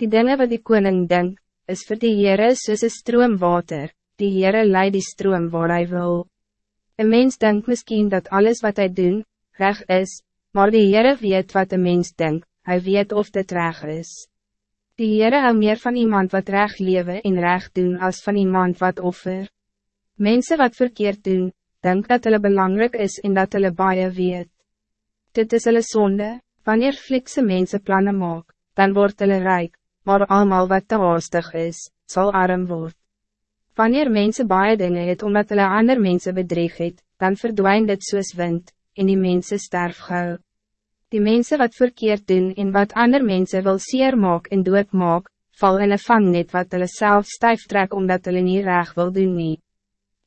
Die dingen wat die koning denk, is voor die Heere soos een stroom water, die Heere leid die stroom waar hij wil. Een mens denkt misschien dat alles wat hij doen, recht is, maar die Heere weet wat een mens denkt, hij weet of dit reg is. Die Heere hou meer van iemand wat reg lewe en reg doen als van iemand wat offer. Mensen wat verkeerd doen, denk dat hulle belangrijk is en dat hulle baie weet. Dit is hulle sonde, wanneer flikse mensen plannen maak, dan wordt hulle rijk, maar allemaal wat te haastig is, zal arm worden. Wanneer mensen baie dinge het omdat hulle ander mense bedreig het, dan verdwijnt dit soos wind, en die mensen sterf gauw. Die mensen wat verkeerd doen en wat ander mensen wil seer maak en dood maak, val in een vangnet wat hulle self stijf trek omdat hulle nie reg wil doen nie.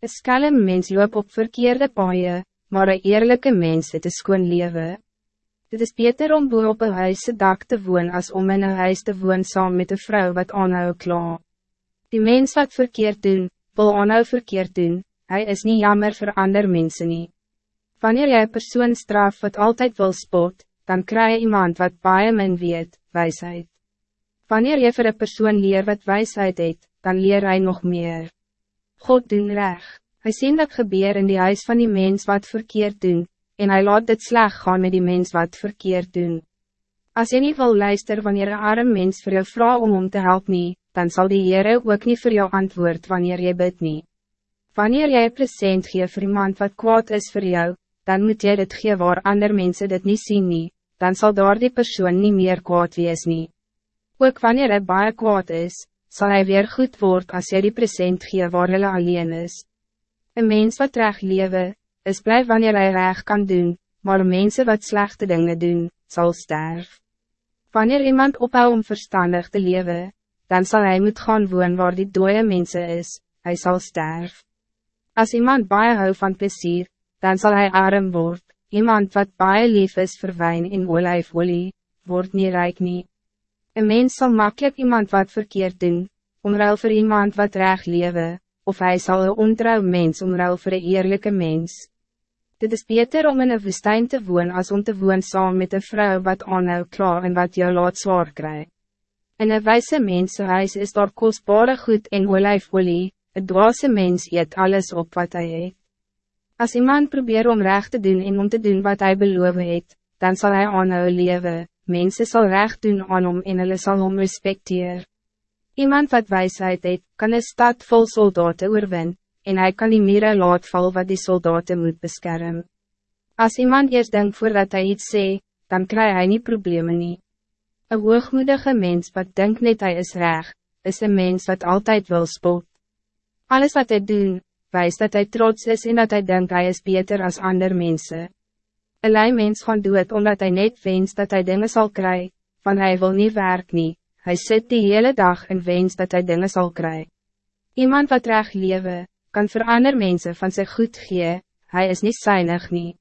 Een skelm mens loop op verkeerde paaie, maar een eerlijke mens het een skoon lewe. Dit is beter om boer op een huise dak te woon als om in een huis te woon saam met een vrouw wat aanhou klaar. Die mens wat verkeerd doen, wil aanhou verkeerd doen, hij is niet jammer voor ander mensen niet. Wanneer jy persoon straf wat altijd wil spot, dan krijg je iemand wat baie min weet, wijsheid. Wanneer je voor een persoon leer wat wijsheid het, dan leer hij nog meer. God doen reg. Hij sien dat gebeur in die huis van die mens wat verkeerd doen, en hij laat dit sleg gaan met die mens wat verkeerd doen. Als je niet wil luister wanneer een arm mens voor jou vrouw om om te helpen, dan zal die Heere ook niet voor jou antwoord wanneer je bid niet. Wanneer jij present gee voor iemand wat kwaad is voor jou, dan moet jy dit gee waar ander mensen dit niet zien nie, dan zal daar die persoon niet meer kwaad wees nie. Ook wanneer hy baie kwaad is, zal hij weer goed worden als jy die present gee waar hulle alleen is. Een mens wat reg lewe, is blij wanneer hij reg kan doen, maar mensen wat slechte dingen doen, zal sterven. Wanneer iemand ophou om verstandig te leven, dan zal hij moet gaan woon waar die dode mensen is, hij zal sterven. Als iemand baie hou van plezier, dan zal hij arm worden. Iemand wat baie lief is vir wijn en olijfolie, wordt niet rijk nie. Een mens zal makkelijk iemand wat verkeerd doen, omruil voor iemand wat reg lewe, of hij zal een ontrouw mens omruil voor een eerlijke mens. Dit is beter om in een woestijn te woon als om te woon saam met een vrouw wat aanhou klaar en wat jou laat zwaar krijgt. In een wijze mensenhuis is daar kostbare goed en olijfolie, het dwaase mens eet alles op wat hij eet. Als iemand probeert om recht te doen en om te doen wat hij beloof het, dan zal hij aanhou lewe, mensen zal recht doen aan hom en hulle sal hom respecteer. Iemand wat wijsheid het, kan een stad vol soldaten oorwin, en hij kan die mire laat val wat die soldaten moet beschermen. Als iemand eerst denkt voordat hij iets sê, dan krijgt hij niet problemen niet. Een hoogmoedige mens wat denkt net hij is reg, is een mens wat altijd wil spot. Alles wat hij doet, wijst dat hij trots is en dat hij denkt hij is beter als andere mensen. Een lui mens gaan doen het omdat hij net wens dat hij dingen zal krijgen, van hij wil niet werk niet, hij zit die hele dag en wens dat hij dingen zal krijgen. Iemand wat reg lewe, kan voor andere mensen van zich goed gee, hij is niet zuinig niet.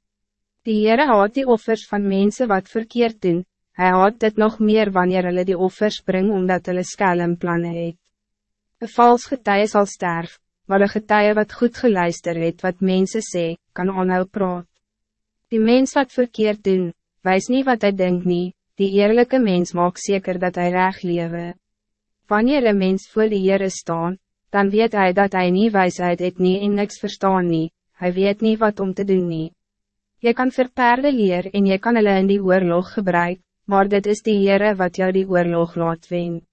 Die Heere haat die offers van mensen wat verkeerd doen, hij haat dit nog meer wanneer hulle die offers bring omdat hulle skelm plannen het. Een vals getuie zal sterf, maar een getuie wat goed geluister het wat mensen sê, kan onhou praat. Die mens wat verkeerd doen, wijs niet wat hij denkt niet, die eerlijke mens maakt zeker dat hij reg lewe. Wanneer een mens voor de Heere staan, dan weet hij dat hij niet wijsheid het nie en niks verstaan nie, hij weet niet wat om te doen nie. Je kan verperde leer en je kan hulle in die oorlog gebruik, maar dit is die Heere wat jou die oorlog laat wen.